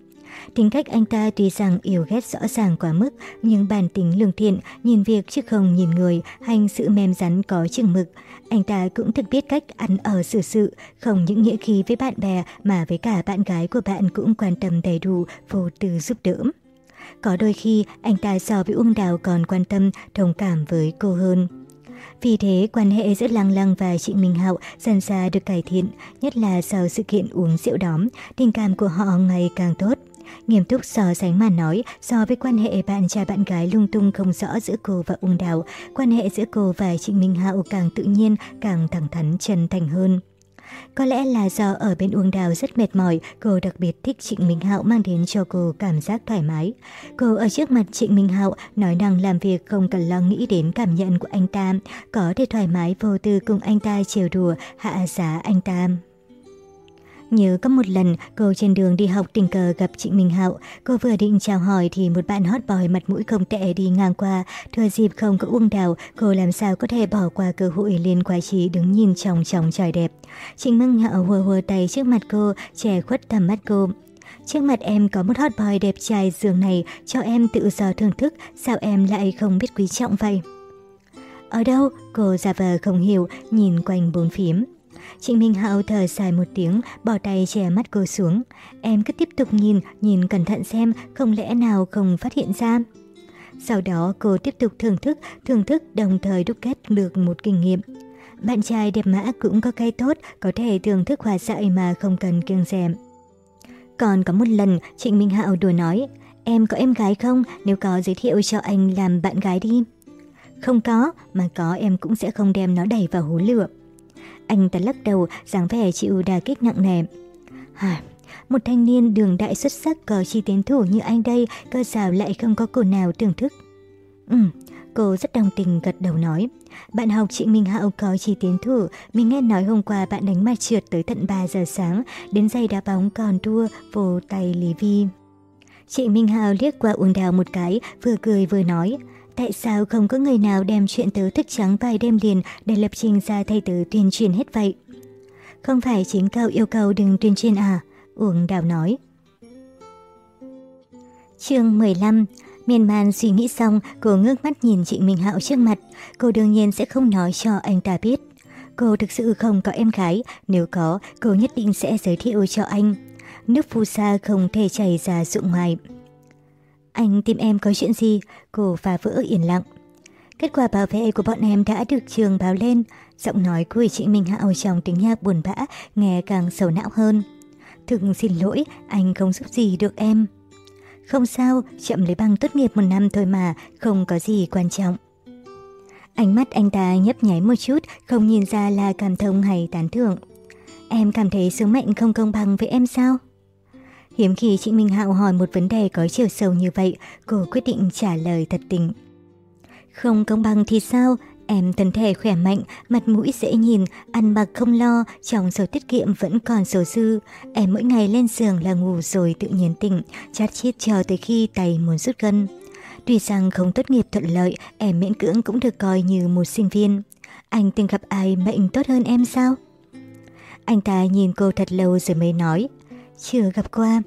Tính cách anh ta tuy rằng yêu ghét rõ ràng quá mức, nhưng bản tính lương thiện, nhìn việc chứ không nhìn người, hành sự mềm rắn có chừng mực. Anh ta cũng thực biết cách ăn ở xử sự, không những nghĩa khí với bạn bè mà với cả bạn gái của bạn cũng quan tâm đầy đủ, vô tư giúp đỡ. Có đôi khi anh ta so với Uông Đào còn quan tâm, thông cảm với cô hơn. Vì thế, quan hệ giữa Lăng Lăng và Trịnh Minh Hạo dần ra được cải thiện, nhất là sau sự kiện uống rượu đóm, tình cảm của họ ngày càng tốt. Nghiêm túc so sánh mà nói, so với quan hệ bạn trai bạn gái lung tung không rõ giữa cô và Ung Đào, quan hệ giữa cô và Trịnh Minh Hạo càng tự nhiên, càng thẳng thắn chân thành hơn. Có lẽ là do ở bên Uông Đào rất mệt mỏi, cô đặc biệt thích Trịnh Minh Hạo mang đến cho cô cảm giác thoải mái. Cô ở trước mặt Trịnh Minh Hạo nói năng làm việc không cần lo nghĩ đến cảm nhận của anh ta, có thể thoải mái vô tư cùng anh ta chiều đùa, hạ giá anh ta. Nhớ có một lần cô trên đường đi học tình cờ gặp Trịnh Minh Hạo, cô vừa định chào hỏi thì một bạn hot boy mặt mũi không tệ đi ngang qua, thừa dịp không có uông đào, cô làm sao có thể bỏ qua cơ hội liên quái trí đứng nhìn trong trong trời đẹp. Trịnh Minh Hạo hùa hùa tay trước mặt cô, che khuất tầm mắt cô. Trước mặt em có một hot boy đẹp trai giường này, cho em tự do thưởng thức, sao em lại không biết quý trọng vậy? Ở đâu? Cô giả vờ không hiểu, nhìn quanh bốn phím. Trịnh Minh Hạo thở dài một tiếng, bỏ tay che mắt cô xuống. Em cứ tiếp tục nhìn, nhìn cẩn thận xem, không lẽ nào không phát hiện ra. Sau đó cô tiếp tục thưởng thức, thưởng thức đồng thời đúc kết được một kinh nghiệm. Bạn trai đẹp mã cũng có cái tốt, có thể thưởng thức hòa dại mà không cần kiêng dèm. Còn có một lần, Trịnh Minh Hạo đùa nói, em có em gái không, nếu có giới thiệu cho anh làm bạn gái đi. Không có, mà có em cũng sẽ không đem nó đẩy vào hố lửa. Anh ta lắc đầu, dáng vẻ chịu đà kích nặng nề. Hả? Một thanh niên đường đại xuất sắc có chi tiến thủ như anh đây, cơ sao lại không có cô nào thưởng thức. Ừ, cô rất đồng tình gật đầu nói. Bạn học chị Minh Hạo có chi tiến thủ, mình nghe nói hôm qua bạn đánh mặt trượt tới tận 3 giờ sáng, đến giây đá bóng còn thua, vô tay Lý Vi. Chị Minh Hạo liếc qua uống đào một cái, vừa cười vừa nói. Tại sao không có người nào đem chuyện tớ thức trắng vài đêm liền để lập trình ra thay tớ tuyên truyền hết vậy? Không phải chính cậu yêu cầu đừng tuyên truyền à? Uống đào nói. chương 15 Miên man suy nghĩ xong, cô ngước mắt nhìn chị Minh Hạo trước mặt. Cô đương nhiên sẽ không nói cho anh ta biết. Cô thực sự không có em gái, nếu có, cô nhất định sẽ giới thiệu cho anh. Nước phù sa không thể chảy ra ruộng ngoài. Anh tìm em có chuyện gì? Cô phá vỡ yên lặng. Kết quả bảo vệ của bọn em đã được trường báo lên. Giọng nói của chị Minh Hạo trong tiếng nhạc buồn bã, nghe càng sầu não hơn. Thực xin lỗi, anh không giúp gì được em. Không sao, chậm lấy bằng tốt nghiệp một năm thôi mà, không có gì quan trọng. Ánh mắt anh ta nhấp nháy một chút, không nhìn ra là cảm thông hay tán thưởng. Em cảm thấy số mệnh không công bằng với em sao? Hiếm khi chị Minh Hạo hỏi một vấn đề có chiều sâu như vậy, cô quyết định trả lời thật tình. Không công bằng thì sao? Em thân thể khỏe mạnh, mặt mũi dễ nhìn, ăn mặc không lo, trong sổ tiết kiệm vẫn còn số dư. Em mỗi ngày lên giường là ngủ rồi tự nhiên tỉnh, chát chít chờ tới khi tay muốn rút gân. Tuy rằng không tốt nghiệp thuận lợi, em miễn cưỡng cũng được coi như một sinh viên. Anh từng gặp ai mệnh tốt hơn em sao? Anh ta nhìn cô thật lâu rồi mới nói, chưa gặp qua.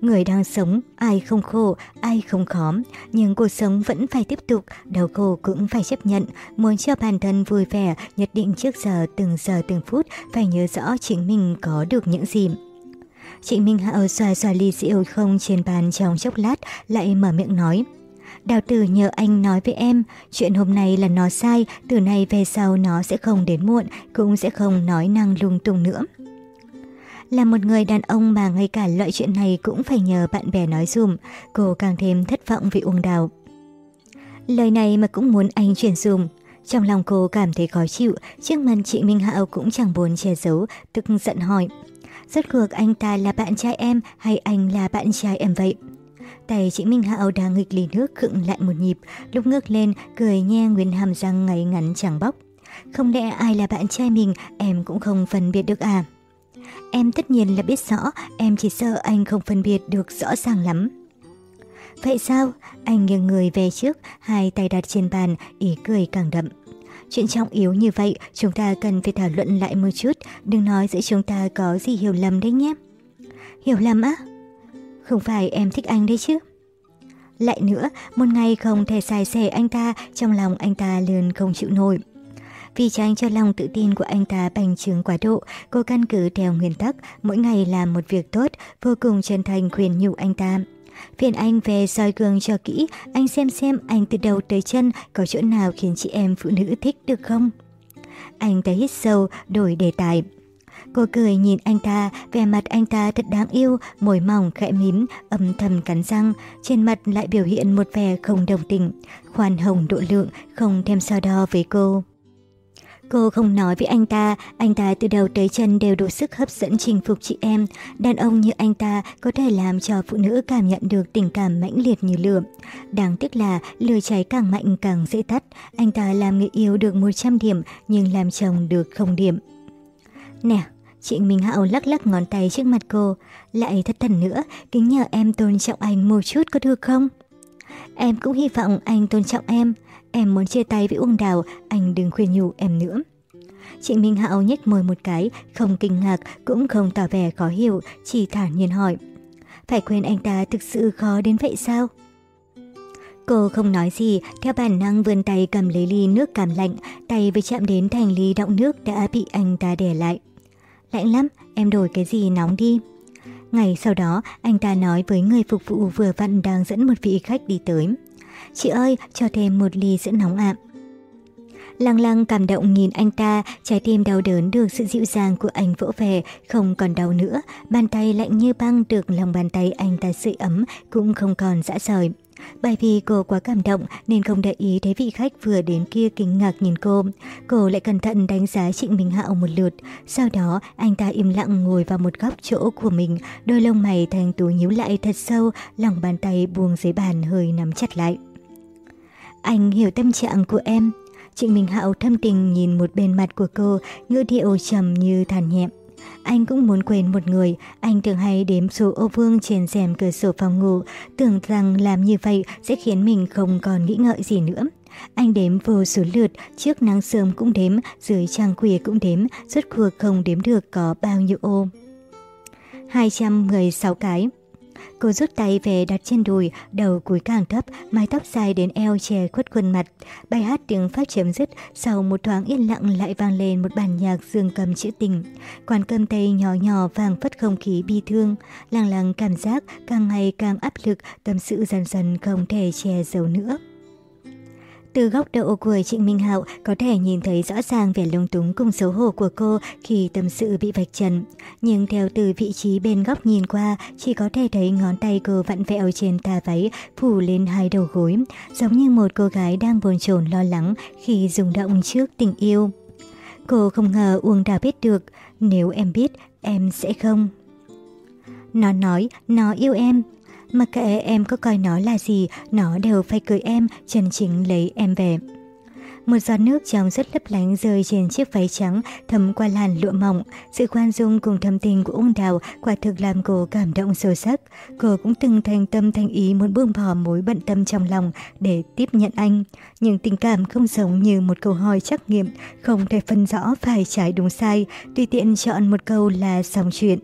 Người đang sống, ai không khổ, ai không khó, nhưng cuộc sống vẫn phải tiếp tục, đau khổ cũng phải chấp nhận, muốn cho bản thân vui vẻ, nhất định trước giờ từng giờ từng phút phải nhớ rõ chính mình có được những gì. Chị Minh Hạo xoa xoa ly rượu không trên bàn trong chốc lát, lại mở miệng nói. Đào tử nhờ anh nói với em, chuyện hôm nay là nó sai, từ nay về sau nó sẽ không đến muộn, cũng sẽ không nói năng lung tung nữa. Là một người đàn ông mà ngay cả loại chuyện này cũng phải nhờ bạn bè nói dùm, cô càng thêm thất vọng vì Uông Đào. Lời này mà cũng muốn anh truyền dùm. Trong lòng cô cảm thấy khó chịu, trước mặt chị Minh Hạo cũng chẳng buồn che giấu, tức giận hỏi. Rốt cuộc anh ta là bạn trai em hay anh là bạn trai em vậy? Tay chị Minh Hạo đang nghịch ly nước khựng lại một nhịp, lúc ngước lên, cười nhe nguyên hàm răng ngay ngắn chẳng bóc. Không lẽ ai là bạn trai mình, em cũng không phân biệt được à? Em tất nhiên là biết rõ, em chỉ sợ anh không phân biệt được rõ ràng lắm. Vậy sao? Anh nghiêng người về trước, hai tay đặt trên bàn, ý cười càng đậm. Chuyện trọng yếu như vậy, chúng ta cần phải thảo luận lại một chút, đừng nói giữa chúng ta có gì hiểu lầm đấy nhé. Hiểu lầm á? Không phải em thích anh đấy chứ? Lại nữa, một ngày không thể xài xẻ anh ta, trong lòng anh ta liền không chịu nổi. Vì tránh cho lòng tự tin của anh ta bành trướng quá độ, cô căn cứ theo nguyên tắc mỗi ngày làm một việc tốt, vô cùng chân thành khuyên nhủ anh ta. Phiền anh về soi gương cho kỹ, anh xem xem anh từ đầu tới chân có chỗ nào khiến chị em phụ nữ thích được không? Anh ta hít sâu, đổi đề tài. Cô cười nhìn anh ta, vẻ mặt anh ta thật đáng yêu, môi mỏng khẽ mím, âm thầm cắn răng, trên mặt lại biểu hiện một vẻ không đồng tình, khoan hồng độ lượng, không thêm so đo với cô. Cô không nói với anh ta, anh ta từ đầu tới chân đều đủ sức hấp dẫn chinh phục chị em. Đàn ông như anh ta có thể làm cho phụ nữ cảm nhận được tình cảm mãnh liệt như lửa. Đáng tiếc là lửa cháy càng mạnh càng dễ tắt. Anh ta làm người yêu được 100 điểm nhưng làm chồng được không điểm. Nè, chị Minh Hạo lắc lắc ngón tay trước mặt cô. Lại thất thần nữa, kính nhờ em tôn trọng anh một chút có được không? Em cũng hy vọng anh tôn trọng em. Em muốn chia tay với Uông Đào, anh đừng khuyên nhủ em nữa. Chị Minh Hạo nhếch môi một cái, không kinh ngạc, cũng không tỏ vẻ khó hiểu, chỉ thản nhiên hỏi. Phải quên anh ta thực sự khó đến vậy sao? Cô không nói gì, theo bản năng vươn tay cầm lấy ly nước cảm lạnh, tay vừa chạm đến thành ly đọng nước đã bị anh ta để lại. Lạnh lắm, em đổi cái gì nóng đi. Ngày sau đó, anh ta nói với người phục vụ vừa vặn đang dẫn một vị khách đi tới. Chị ơi, cho thêm một ly sữa nóng ạ. Lăng lăng cảm động nhìn anh ta, trái tim đau đớn được sự dịu dàng của anh vỗ về, không còn đau nữa. Bàn tay lạnh như băng được lòng bàn tay anh ta sưởi ấm, cũng không còn dã rời. Bởi vì cô quá cảm động nên không để ý thấy vị khách vừa đến kia kinh ngạc nhìn cô. Cô lại cẩn thận đánh giá Trịnh Minh Hạo một lượt. Sau đó anh ta im lặng ngồi vào một góc chỗ của mình, đôi lông mày thành tú nhíu lại thật sâu, lòng bàn tay buông dưới bàn hơi nắm chặt lại. Anh hiểu tâm trạng của em. Trịnh Minh Hạo thâm tình nhìn một bên mặt của cô, ngữ điệu trầm như than nhẹ. Anh cũng muốn quên một người, anh thường hay đếm số ô vương trên rèm cửa sổ phòng ngủ, tưởng rằng làm như vậy sẽ khiến mình không còn nghĩ ngợi gì nữa. Anh đếm vô số lượt, trước nắng sớm cũng đếm, dưới trang quỷ cũng đếm, rốt cuộc không đếm được có bao nhiêu ô. 216 cái. Cô rút tay về đặt trên đùi, đầu cúi càng thấp, mái tóc dài đến eo che khuất khuôn mặt. Bài hát tiếng Pháp chấm dứt, sau một thoáng yên lặng lại vang lên một bản nhạc dương cầm trữ tình. Quán cơm tây nhỏ nhỏ vang phất không khí bi thương, làng làng cảm giác càng ngày càng áp lực, tâm sự dần dần không thể che giấu nữa. Từ góc độ của Trịnh Minh Hạo có thể nhìn thấy rõ ràng vẻ lung túng cùng xấu hổ của cô khi tâm sự bị vạch trần. Nhưng theo từ vị trí bên góc nhìn qua, chỉ có thể thấy ngón tay cô vặn vẹo trên tà váy, phủ lên hai đầu gối, giống như một cô gái đang bồn chồn lo lắng khi rung động trước tình yêu. Cô không ngờ Uông Đào biết được, nếu em biết, em sẽ không. Nó nói, nó yêu em, Mặc kệ em có coi nó là gì, nó đều phải cười em, chân chính lấy em về. Một giọt nước trong rất lấp lánh rơi trên chiếc váy trắng thấm qua làn lụa mỏng. Sự khoan dung cùng thâm tình của ung đào quả thực làm cô cảm động sâu sắc. Cô cũng từng thành tâm thành ý muốn buông bỏ mối bận tâm trong lòng để tiếp nhận anh. Nhưng tình cảm không giống như một câu hỏi trắc nghiệm, không thể phân rõ phải trái đúng sai, tùy tiện chọn một câu là xong chuyện.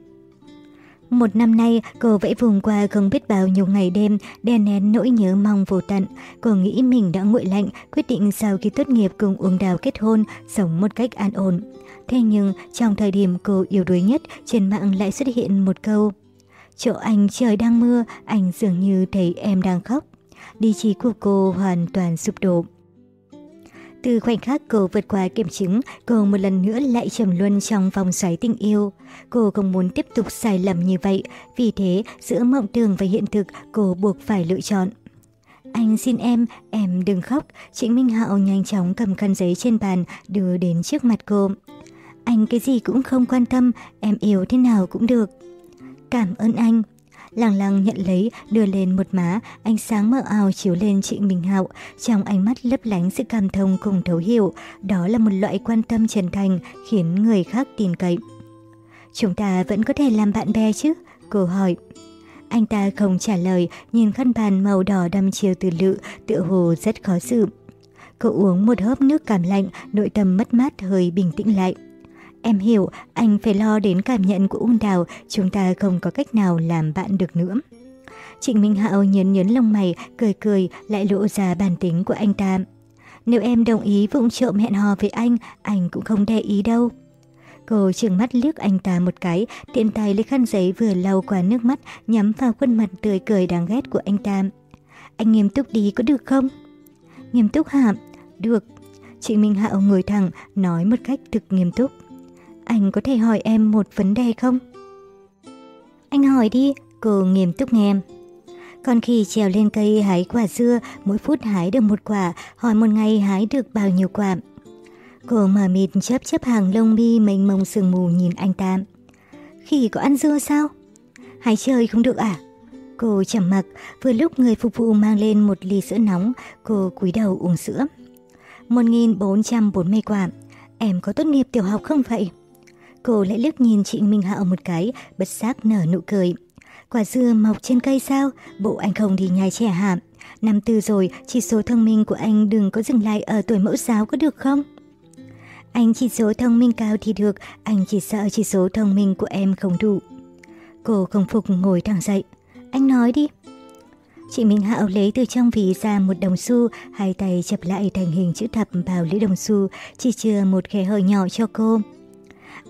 Một năm nay, cô vẫy vùng qua không biết bao nhiêu ngày đêm, đè nén nỗi nhớ mong vô tận. Cô nghĩ mình đã nguội lạnh, quyết định sau khi tốt nghiệp cùng Uông Đào kết hôn, sống một cách an ổn. Thế nhưng, trong thời điểm cô yếu đuối nhất, trên mạng lại xuất hiện một câu. Chỗ anh trời đang mưa, anh dường như thấy em đang khóc. Lý trí của cô hoàn toàn sụp đổ. Từ khoảnh khắc cô vượt qua kiểm chứng, cô một lần nữa lại trầm luân trong vòng xoáy tình yêu. Cô không muốn tiếp tục sai lầm như vậy, vì thế giữa mộng tưởng và hiện thực cô buộc phải lựa chọn. Anh xin em, em đừng khóc. Trịnh Minh Hạo nhanh chóng cầm khăn giấy trên bàn đưa đến trước mặt cô. Anh cái gì cũng không quan tâm, em yêu thế nào cũng được. Cảm ơn anh. Lăng lăng nhận lấy, đưa lên một má, ánh sáng mờ ảo chiếu lên chị Minh Hạo, trong ánh mắt lấp lánh sự cảm thông cùng thấu hiểu, đó là một loại quan tâm chân thành khiến người khác tin cậy. Chúng ta vẫn có thể làm bạn bè chứ? Cô hỏi. Anh ta không trả lời, nhìn khăn bàn màu đỏ đâm chiều từ lự, tựa hồ rất khó xử. Cô uống một hớp nước cảm lạnh, nội tâm mất mát hơi bình tĩnh lại. Em hiểu, anh phải lo đến cảm nhận của Ung Đào, chúng ta không có cách nào làm bạn được nữa. Trịnh Minh Hạo nhấn nhấn lông mày, cười cười, lại lộ ra bản tính của anh ta. Nếu em đồng ý vụng trộm hẹn hò với anh, anh cũng không để ý đâu. Cô trừng mắt liếc anh ta một cái, tiện tay lấy khăn giấy vừa lau qua nước mắt, nhắm vào khuôn mặt tươi cười đáng ghét của anh ta. Anh nghiêm túc đi có được không? Nghiêm túc hả? Được. Chị Minh Hạo ngồi thẳng, nói một cách thực nghiêm túc. Anh có thể hỏi em một vấn đề không? Anh hỏi đi, cô nghiêm túc nghe. Còn khi trèo lên cây hái quả dưa, mỗi phút hái được một quả, hỏi một ngày hái được bao nhiêu quả. Cô mở mịt chấp chấp hàng lông mi mênh mông sương mù nhìn anh ta. Khi có ăn dưa sao? Hái chơi không được à? Cô chầm mặc, vừa lúc người phục vụ mang lên một ly sữa nóng, cô cúi đầu uống sữa. 1440 quả. Em có tốt nghiệp tiểu học không vậy? Cô lại liếc nhìn chị Minh Hạo một cái, bất giác nở nụ cười. Quả dưa mọc trên cây sao? Bộ anh không đi nhai trẻ hả? Năm tư rồi, chỉ số thông minh của anh đừng có dừng lại ở tuổi mẫu giáo có được không? Anh chỉ số thông minh cao thì được, anh chỉ sợ chỉ số thông minh của em không đủ. Cô không phục ngồi thẳng dậy. Anh nói đi. Chị Minh Hạo lấy từ trong ví ra một đồng xu, hai tay chập lại thành hình chữ thập vào lưỡi đồng xu, chỉ chừa một khe hở nhỏ cho cô.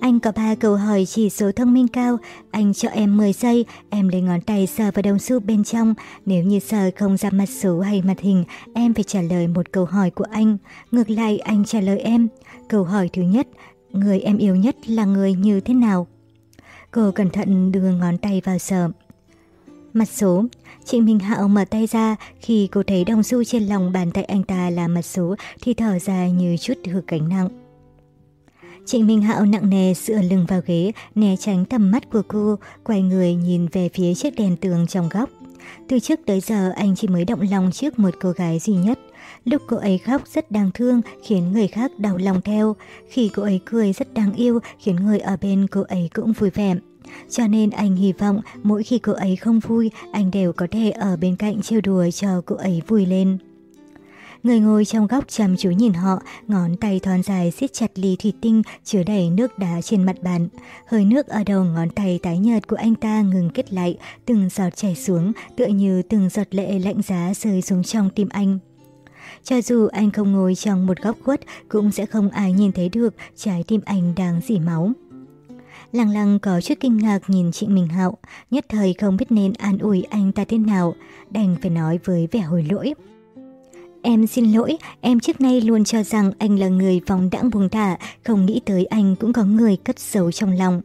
Anh có ba câu hỏi chỉ số thông minh cao, anh cho em 10 giây, em lấy ngón tay sờ vào đồng xu bên trong. Nếu như sờ không ra mặt số hay mặt hình, em phải trả lời một câu hỏi của anh. Ngược lại anh trả lời em. Câu hỏi thứ nhất, người em yêu nhất là người như thế nào? Cô cẩn thận đưa ngón tay vào sờ. Mặt số, Trịnh Minh Hạo mở tay ra, khi cô thấy đồng xu trên lòng bàn tay anh ta là mặt số thì thở ra như chút hư cánh nặng. Trịnh Minh Hạo nặng nề dựa lưng vào ghế, né tránh tầm mắt của cô, quay người nhìn về phía chiếc đèn tường trong góc. Từ trước tới giờ anh chỉ mới động lòng trước một cô gái duy nhất. Lúc cô ấy khóc rất đáng thương khiến người khác đau lòng theo. Khi cô ấy cười rất đáng yêu khiến người ở bên cô ấy cũng vui vẻ. Cho nên anh hy vọng mỗi khi cô ấy không vui anh đều có thể ở bên cạnh trêu đùa cho cô ấy vui lên. Người ngồi trong góc chăm chú nhìn họ, ngón tay thon dài siết chặt ly thủy tinh chứa đầy nước đá trên mặt bàn. Hơi nước ở đầu ngón tay tái nhợt của anh ta ngừng kết lại, từng giọt chảy xuống, tựa như từng giọt lệ lạnh giá rơi xuống trong tim anh. Cho dù anh không ngồi trong một góc khuất, cũng sẽ không ai nhìn thấy được trái tim anh đang dỉ máu. Lăng lăng có chút kinh ngạc nhìn chị Minh Hạo, nhất thời không biết nên an ủi anh ta thế nào, đành phải nói với vẻ hồi lỗi. Em xin lỗi, em trước nay luôn cho rằng anh là người phóng đãng buông thả, không nghĩ tới anh cũng có người cất giấu trong lòng.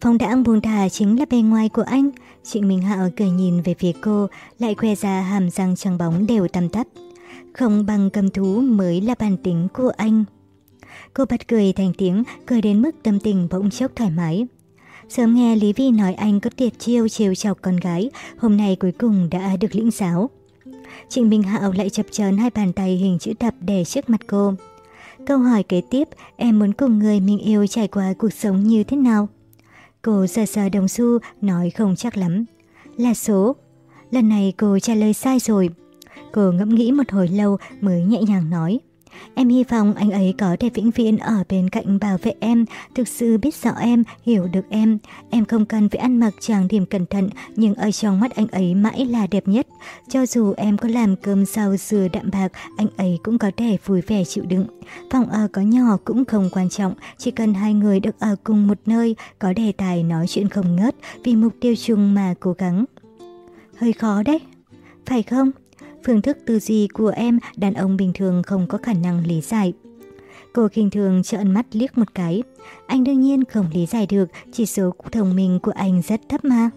Phóng đãng buông thả chính là bề ngoài của anh. Trịnh Minh Hạo cười nhìn về phía cô, lại khoe ra hàm răng trắng bóng đều tăm tắp. Không bằng cầm thú mới là bản tính của anh. Cô bật cười thành tiếng, cười đến mức tâm tình bỗng chốc thoải mái. Sớm nghe Lý Vi nói anh có tiệt chiêu chiều chọc con gái, hôm nay cuối cùng đã được lĩnh giáo. Trình Minh Hạo lại chập chờn hai bàn tay hình chữ thập để trước mặt cô. Câu hỏi kế tiếp, em muốn cùng người mình yêu trải qua cuộc sống như thế nào? Cô sờ sờ đồng xu, nói không chắc lắm. Là số. Lần này cô trả lời sai rồi. Cô ngẫm nghĩ một hồi lâu mới nhẹ nhàng nói. Em hy vọng anh ấy có thể vĩnh viễn ở bên cạnh bảo vệ em, thực sự biết rõ em, hiểu được em. Em không cần phải ăn mặc trang điểm cẩn thận, nhưng ở trong mắt anh ấy mãi là đẹp nhất. Cho dù em có làm cơm rau dừa đạm bạc, anh ấy cũng có thể vui vẻ chịu đựng. Phòng ở có nhỏ cũng không quan trọng, chỉ cần hai người được ở cùng một nơi, có đề tài nói chuyện không ngớt, vì mục tiêu chung mà cố gắng. Hơi khó đấy, phải không? Phương thức tư duy của em đàn ông bình thường không có khả năng lý giải. Cô khinh thường trợn mắt liếc một cái. Anh đương nhiên không lý giải được, chỉ số thông minh của anh rất thấp mà.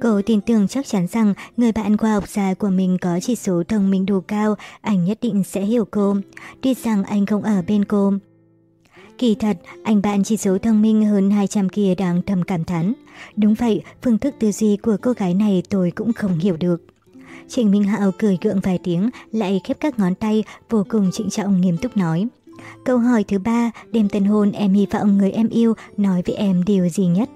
Cô tin tưởng chắc chắn rằng người bạn khoa học già của mình có chỉ số thông minh đủ cao, anh nhất định sẽ hiểu cô. Tuy rằng anh không ở bên cô. Kỳ thật, anh bạn chỉ số thông minh hơn 200 kia đang thầm cảm thán. Đúng vậy, phương thức tư duy của cô gái này tôi cũng không hiểu được. Trình Minh Hạo cười gượng vài tiếng, lại khép các ngón tay, vô cùng trịnh trọng nghiêm túc nói. Câu hỏi thứ ba, đêm tân hôn em hy vọng người em yêu nói với em điều gì nhất?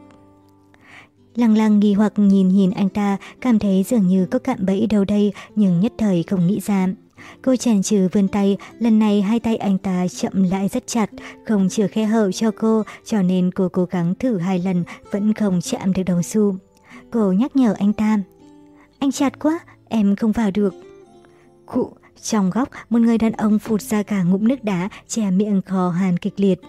Lăng lăng nghi hoặc nhìn nhìn anh ta, cảm thấy dường như có cạm bẫy đâu đây, nhưng nhất thời không nghĩ ra. Cô chèn trừ vươn tay, lần này hai tay anh ta chậm lại rất chặt, không chừa khe hở cho cô, cho nên cô cố gắng thử hai lần, vẫn không chạm được đầu xu. Cô nhắc nhở anh ta. Anh chặt quá, em không vào được. Cụ trong góc, một người đàn ông phụt ra cả ngụm nước đá, che miệng khò hàn kịch liệt.